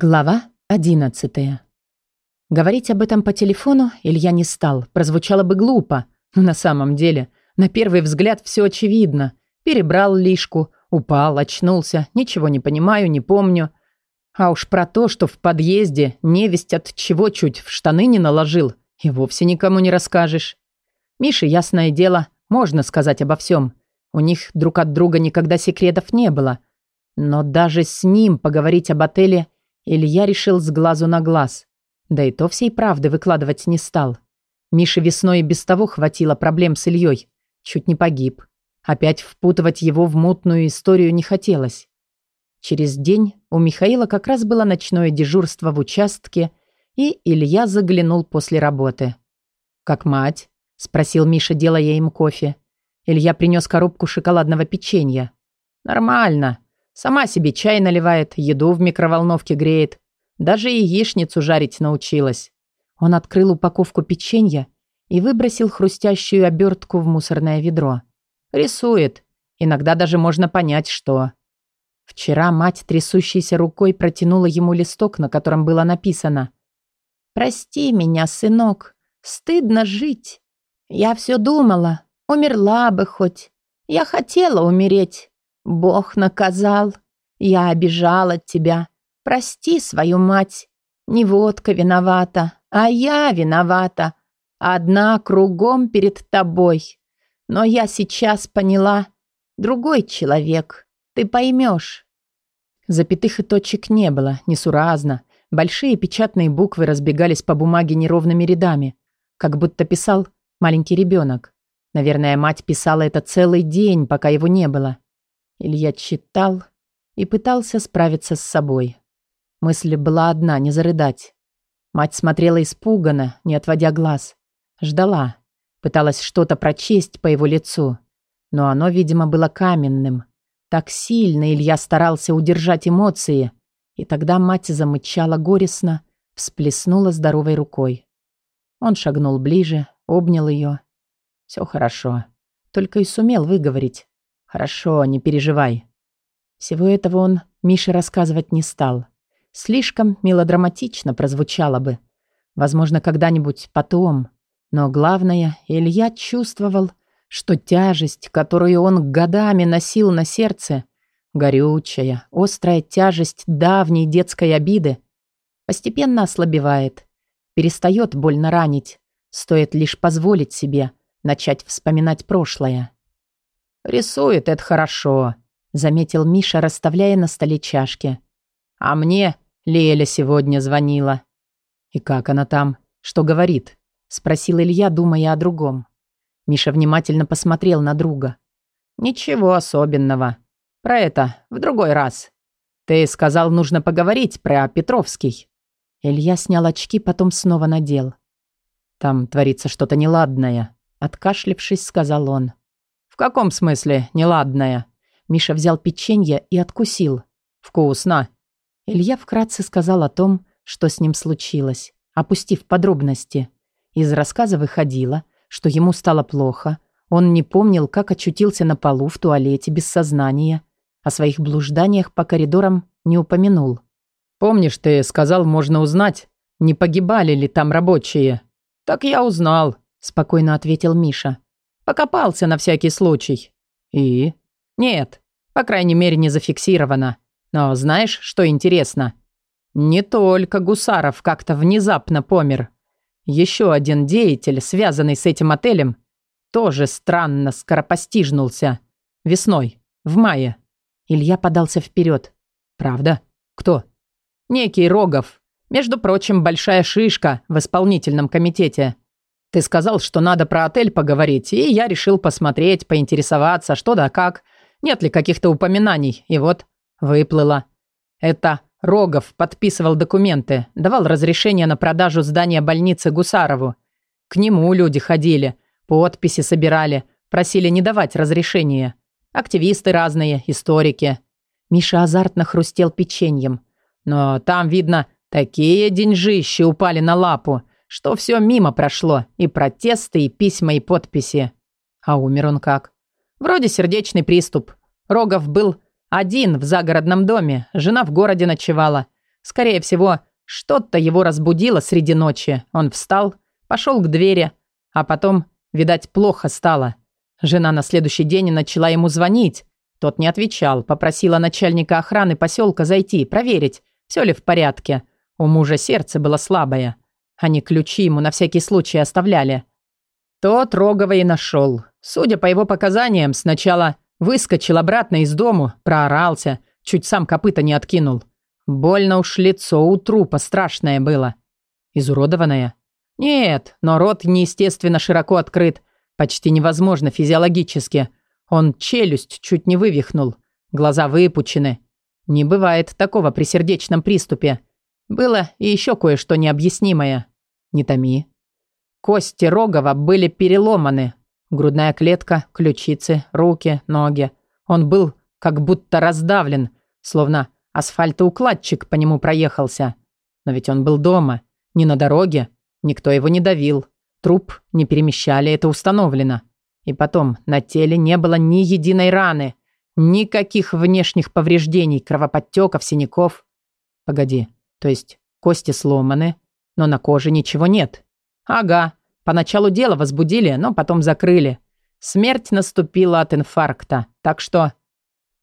Глава 11. Говорить об этом по телефону Илья не стал. Прозвучало бы глупо. Но на самом деле, на первый взгляд все очевидно. Перебрал лишку, упал, очнулся. Ничего не понимаю, не помню. А уж про то, что в подъезде невесть от чего чуть в штаны не наложил, и вовсе никому не расскажешь. Мише, ясное дело, можно сказать обо всем. У них друг от друга никогда секретов не было. Но даже с ним поговорить об отеле – Илья решил с глазу на глаз. Да и то всей правды выкладывать не стал. Мише весной и без того хватило проблем с Ильей. Чуть не погиб. Опять впутывать его в мутную историю не хотелось. Через день у Михаила как раз было ночное дежурство в участке, и Илья заглянул после работы. «Как мать?» – спросил Миша, делая им кофе. Илья принес коробку шоколадного печенья. «Нормально. Сама себе чай наливает, еду в микроволновке греет. Даже яичницу жарить научилась. Он открыл упаковку печенья и выбросил хрустящую обертку в мусорное ведро. Рисует. Иногда даже можно понять, что. Вчера мать трясущейся рукой протянула ему листок, на котором было написано «Прости меня, сынок, стыдно жить. Я все думала, умерла бы хоть. Я хотела умереть, Бог наказал. Я обижала тебя. Прости свою мать. Не водка виновата, а я виновата. Одна кругом перед тобой. Но я сейчас поняла. Другой человек. Ты поймешь. Запятых и точек не было, несуразно. Большие печатные буквы разбегались по бумаге неровными рядами, как будто писал маленький ребенок. Наверное, мать писала это целый день, пока его не было. Илья читал и пытался справиться с собой. Мысль была одна — не зарыдать. Мать смотрела испуганно, не отводя глаз. Ждала. Пыталась что-то прочесть по его лицу. Но оно, видимо, было каменным. Так сильно Илья старался удержать эмоции. И тогда мать замычала горестно, всплеснула здоровой рукой. Он шагнул ближе, обнял ее. Все хорошо. Только и сумел выговорить. «Хорошо, не переживай». Всего этого он Мише рассказывать не стал. Слишком мелодраматично прозвучало бы. Возможно, когда-нибудь потом. Но главное, Илья чувствовал, что тяжесть, которую он годами носил на сердце, горючая, острая тяжесть давней детской обиды, постепенно ослабевает, перестает больно ранить, стоит лишь позволить себе начать вспоминать прошлое. «Рисует это хорошо», — заметил Миша, расставляя на столе чашки. «А мне Леля сегодня звонила». «И как она там? Что говорит?» — спросил Илья, думая о другом. Миша внимательно посмотрел на друга. «Ничего особенного. Про это в другой раз. Ты сказал, нужно поговорить про Петровский». Илья снял очки, потом снова надел. «Там творится что-то неладное», — откашлившись, сказал он каком смысле неладное?» Миша взял печенье и откусил. «Вкусно!» Илья вкратце сказал о том, что с ним случилось, опустив подробности. Из рассказа выходило, что ему стало плохо, он не помнил, как очутился на полу в туалете без сознания, о своих блужданиях по коридорам не упомянул. «Помнишь, ты сказал, можно узнать, не погибали ли там рабочие?» «Так я узнал», – спокойно ответил Миша. Покопался на всякий случай. И? Нет, по крайней мере, не зафиксировано. Но знаешь, что интересно? Не только Гусаров как-то внезапно помер. Еще один деятель, связанный с этим отелем, тоже странно скоропостижнулся. Весной, в мае. Илья подался вперед. Правда? Кто? Некий Рогов. Между прочим, большая шишка в исполнительном комитете. Ты сказал, что надо про отель поговорить, и я решил посмотреть, поинтересоваться, что да как, нет ли каких-то упоминаний, и вот, выплыло. Это Рогов подписывал документы, давал разрешение на продажу здания больницы Гусарову. К нему люди ходили, подписи собирали, просили не давать разрешения. Активисты разные, историки. Миша азартно хрустел печеньем. Но там, видно, такие деньжищи упали на лапу – что все мимо прошло, и протесты, и письма, и подписи. А умер он как? Вроде сердечный приступ. Рогов был один в загородном доме, жена в городе ночевала. Скорее всего, что-то его разбудило среди ночи. Он встал, пошел к двери, а потом, видать, плохо стало. Жена на следующий день начала ему звонить. Тот не отвечал, попросила начальника охраны поселка зайти, проверить, все ли в порядке. У мужа сердце было слабое. Они ключи ему на всякий случай оставляли. Тот Рогова и нашел. Судя по его показаниям, сначала выскочил обратно из дому, проорался, чуть сам копыта не откинул. Больно уж лицо у трупа страшное было. Изуродованное? Нет, но рот неестественно широко открыт. Почти невозможно физиологически. Он челюсть чуть не вывихнул. Глаза выпучены. Не бывает такого при сердечном приступе. Было и еще кое-что необъяснимое. Не томи. Кости Рогова были переломаны. Грудная клетка, ключицы, руки, ноги. Он был как будто раздавлен, словно асфальтоукладчик по нему проехался. Но ведь он был дома, не на дороге. Никто его не давил. Труп не перемещали, это установлено. И потом, на теле не было ни единой раны. Никаких внешних повреждений, кровоподтеков, синяков. Погоди, то есть кости сломаны, но на коже ничего нет. Ага, поначалу дело возбудили, но потом закрыли. Смерть наступила от инфаркта, так что...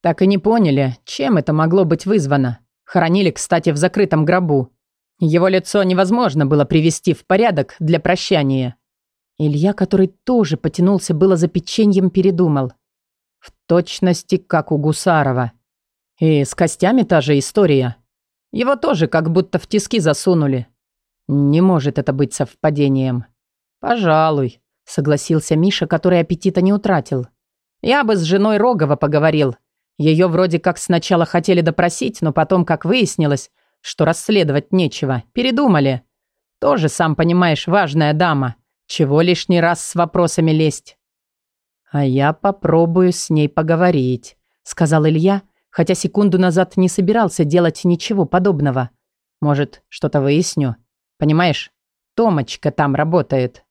Так и не поняли, чем это могло быть вызвано. Хоронили, кстати, в закрытом гробу. Его лицо невозможно было привести в порядок для прощания. Илья, который тоже потянулся было за печеньем, передумал. В точности, как у Гусарова. И с костями та же история. Его тоже как будто в тиски засунули. Не может это быть совпадением. Пожалуй, согласился Миша, который аппетита не утратил. Я бы с женой Рогова поговорил. Ее вроде как сначала хотели допросить, но потом, как выяснилось, что расследовать нечего, передумали. Тоже, сам понимаешь, важная дама. Чего лишний раз с вопросами лезть? «А я попробую с ней поговорить», — сказал Илья, хотя секунду назад не собирался делать ничего подобного. «Может, что-то выясню? Понимаешь, Томочка там работает».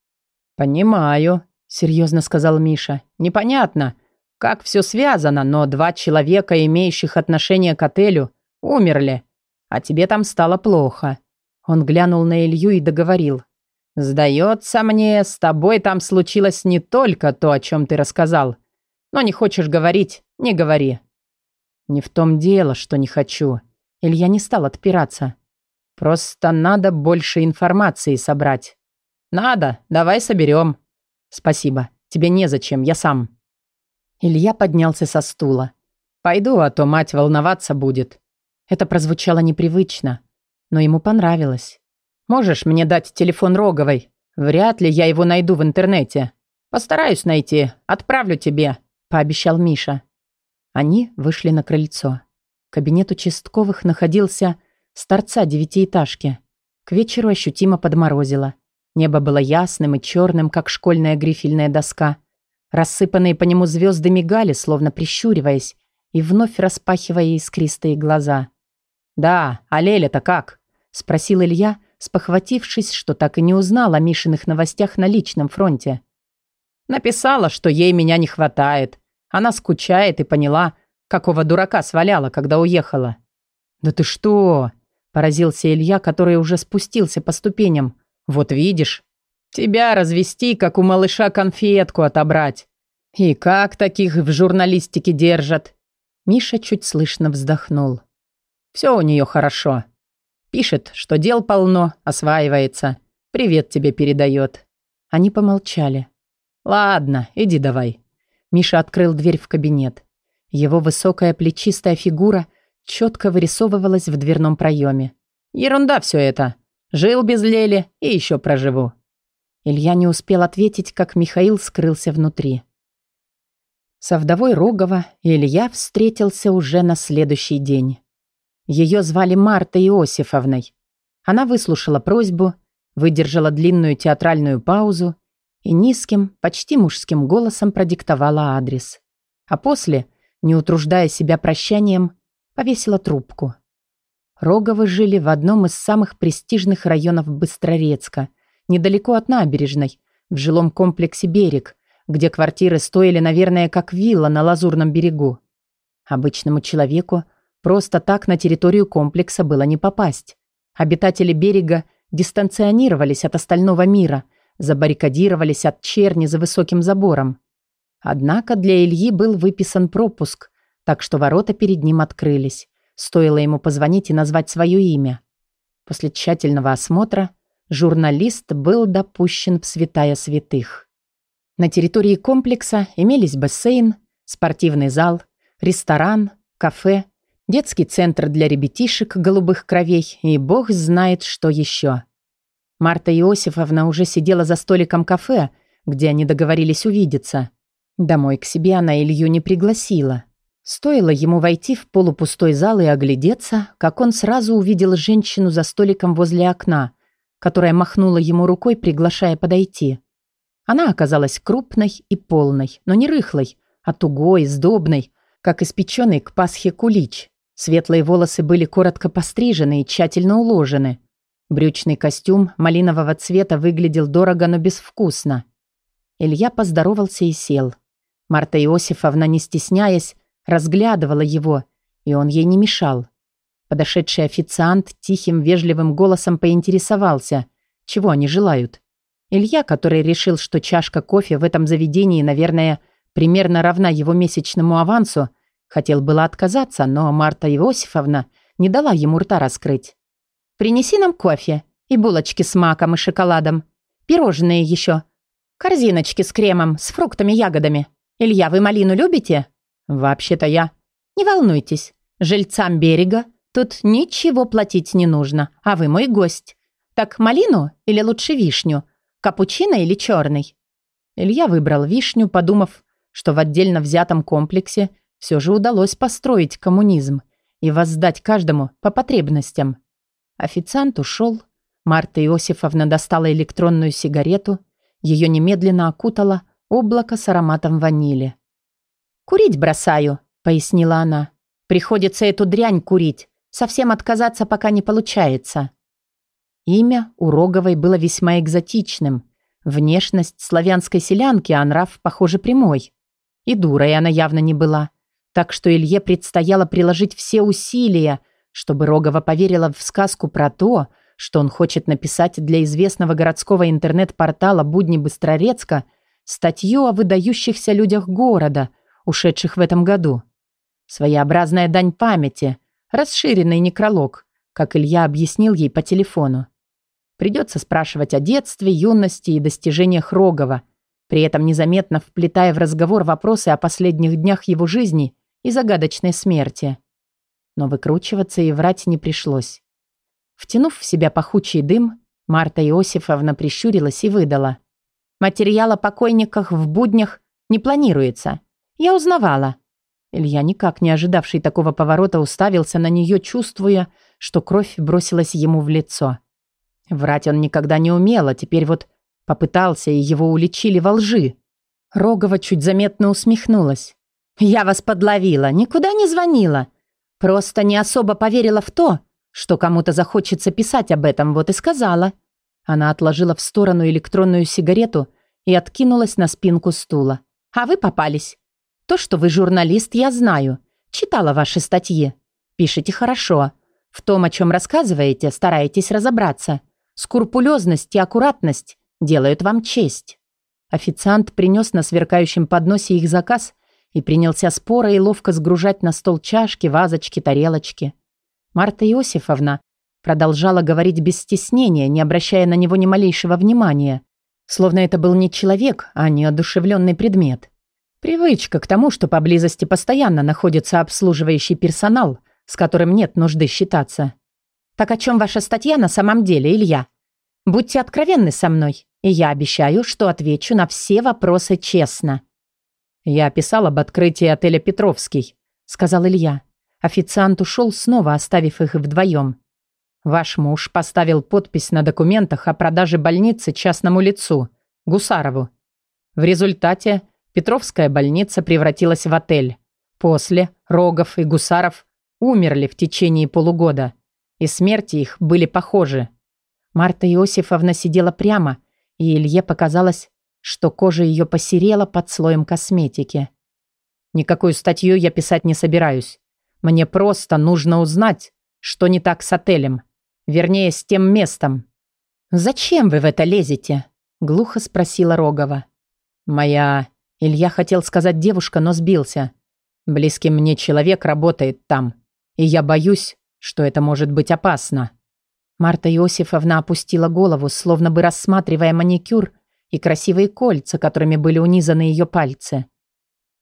«Понимаю», — серьезно сказал Миша. «Непонятно, как все связано, но два человека, имеющих отношение к отелю, умерли, а тебе там стало плохо». Он глянул на Илью и договорил. «Сдается мне, с тобой там случилось не только то, о чем ты рассказал. Но не хочешь говорить, не говори». «Не в том дело, что не хочу». Илья не стал отпираться. «Просто надо больше информации собрать». «Надо, давай соберем». «Спасибо, тебе незачем, я сам». Илья поднялся со стула. «Пойду, а то мать волноваться будет». Это прозвучало непривычно, но ему понравилось. Можешь мне дать телефон Роговой? Вряд ли я его найду в интернете. Постараюсь найти. Отправлю тебе», – пообещал Миша. Они вышли на крыльцо. Кабинет участковых находился с торца девятиэтажки. К вечеру ощутимо подморозило. Небо было ясным и черным, как школьная грифельная доска. Рассыпанные по нему звезды мигали, словно прищуриваясь, и вновь распахивая искристые глаза. «Да, а Леля-то как?» – спросил Илья, спохватившись, что так и не узнал о Мишиных новостях на личном фронте. Написала, что ей меня не хватает. Она скучает и поняла, какого дурака сваляла, когда уехала. «Да ты что?» – поразился Илья, который уже спустился по ступеням. «Вот видишь, тебя развести, как у малыша конфетку отобрать. И как таких в журналистике держат?» Миша чуть слышно вздохнул. «Все у нее хорошо. Пишет, что дел полно, осваивается. Привет тебе передает. Они помолчали. Ладно, иди давай. Миша открыл дверь в кабинет. Его высокая плечистая фигура четко вырисовывалась в дверном проеме. Ерунда все это. Жил без Лели и еще проживу. Илья не успел ответить, как Михаил скрылся внутри. Со вдовой Рогова Илья встретился уже на следующий день. Ее звали Марта Иосифовной. Она выслушала просьбу, выдержала длинную театральную паузу и низким, почти мужским голосом продиктовала адрес. А после, не утруждая себя прощанием, повесила трубку. Роговы жили в одном из самых престижных районов Быстрорецка, недалеко от набережной, в жилом комплексе «Берег», где квартиры стоили, наверное, как вилла на Лазурном берегу. Обычному человеку Просто так на территорию комплекса было не попасть. Обитатели берега дистанционировались от остального мира, забаррикадировались от черни за высоким забором. Однако для Ильи был выписан пропуск, так что ворота перед ним открылись. Стоило ему позвонить и назвать свое имя. После тщательного осмотра журналист был допущен в святая святых. На территории комплекса имелись бассейн, спортивный зал, ресторан, кафе, детский центр для ребятишек голубых кровей и бог знает что еще. Марта Иосифовна уже сидела за столиком кафе, где они договорились увидеться. Домой к себе она Илью не пригласила. Стоило ему войти в полупустой зал и оглядеться, как он сразу увидел женщину за столиком возле окна, которая махнула ему рукой, приглашая подойти. Она оказалась крупной и полной, но не рыхлой, а тугой, сдобной, как испеченный к Пасхе кулич. Светлые волосы были коротко пострижены и тщательно уложены. Брючный костюм малинового цвета выглядел дорого, но безвкусно. Илья поздоровался и сел. Марта Иосифовна, не стесняясь, разглядывала его, и он ей не мешал. Подошедший официант тихим вежливым голосом поинтересовался, чего они желают. Илья, который решил, что чашка кофе в этом заведении, наверное, примерно равна его месячному авансу, хотел было отказаться, но Марта Иосифовна не дала ему рта раскрыть. «Принеси нам кофе и булочки с маком и шоколадом. Пирожные еще. Корзиночки с кремом, с фруктами-ягодами. Илья, вы малину любите?» «Вообще-то я...» «Не волнуйтесь. Жильцам берега тут ничего платить не нужно, а вы мой гость. Так малину или лучше вишню? Капучино или черный?» Илья выбрал вишню, подумав, что в отдельно взятом комплексе все же удалось построить коммунизм и воздать каждому по потребностям. Официант ушел. Марта Иосифовна достала электронную сигарету. Ее немедленно окутало облако с ароматом ванили. «Курить бросаю», — пояснила она. «Приходится эту дрянь курить. Совсем отказаться пока не получается». Имя у Роговой было весьма экзотичным. Внешность славянской селянки, а нрав, похоже, прямой. И дурой она явно не была. Так что Илье предстояло приложить все усилия, чтобы Рогова поверила в сказку про то, что он хочет написать для известного городского интернет-портала «Будни Быстрорецка» статью о выдающихся людях города – ушедших в этом году. Своеобразная дань памяти, расширенный некролог, как Илья объяснил ей по телефону. Придется спрашивать о детстве, юности и достижениях Рогова, при этом незаметно вплетая в разговор вопросы о последних днях его жизни и загадочной смерти. Но выкручиваться и врать не пришлось. Втянув в себя пахучий дым, Марта Иосифовна прищурилась и выдала. «Материал о покойниках в буднях не планируется. Я узнавала». Илья, никак не ожидавший такого поворота, уставился на нее, чувствуя, что кровь бросилась ему в лицо. Врать он никогда не умел, а теперь вот попытался, и его уличили во лжи. Рогова чуть заметно усмехнулась. «Я вас подловила, никуда не звонила. Просто не особо поверила в то, что кому-то захочется писать об этом, вот и сказала». Она отложила в сторону электронную сигарету и откинулась на спинку стула. «А вы попались. То, что вы журналист, я знаю. Читала ваши статьи. Пишете хорошо. В том, о чем рассказываете, стараетесь разобраться. Скрупулезность и аккуратность делают вам честь. Официант принес на сверкающем подносе их заказ и принялся споро и ловко сгружать на стол чашки, вазочки, тарелочки. Марта Иосифовна продолжала говорить без стеснения, не обращая на него ни малейшего внимания, словно это был не человек, а неодушевленный предмет. Привычка к тому, что поблизости постоянно находится обслуживающий персонал, с которым нет нужды считаться. Так о чем ваша статья на самом деле, Илья? Будьте откровенны со мной, и я обещаю, что отвечу на все вопросы честно. Я писал об открытии отеля «Петровский», сказал Илья. Официант ушел, снова оставив их вдвоем. Ваш муж поставил подпись на документах о продаже больницы частному лицу, Гусарову. В результате Петровская больница превратилась в отель. После Рогов и Гусаров умерли в течение полугода, и смерти их были похожи. Марта Иосифовна сидела прямо, и Илье показалось, что кожа ее посерела под слоем косметики. «Никакую статью я писать не собираюсь. Мне просто нужно узнать, что не так с отелем. Вернее, с тем местом. «Зачем вы в это лезете?» — глухо спросила Рогова. «Моя...» — Илья хотел сказать девушка, но сбился. «Близкий мне человек работает там, и я боюсь, что это может быть опасно». Марта Иосифовна опустила голову, словно бы рассматривая маникюр и красивые кольца, которыми были унизаны ее пальцы.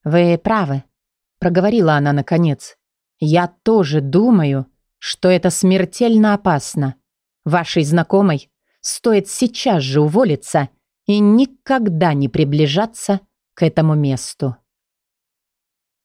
«Вы правы», — проговорила она наконец. «Я тоже думаю, что это смертельно опасно. Вашей знакомой стоит сейчас же уволиться и никогда не приближаться к этому месту».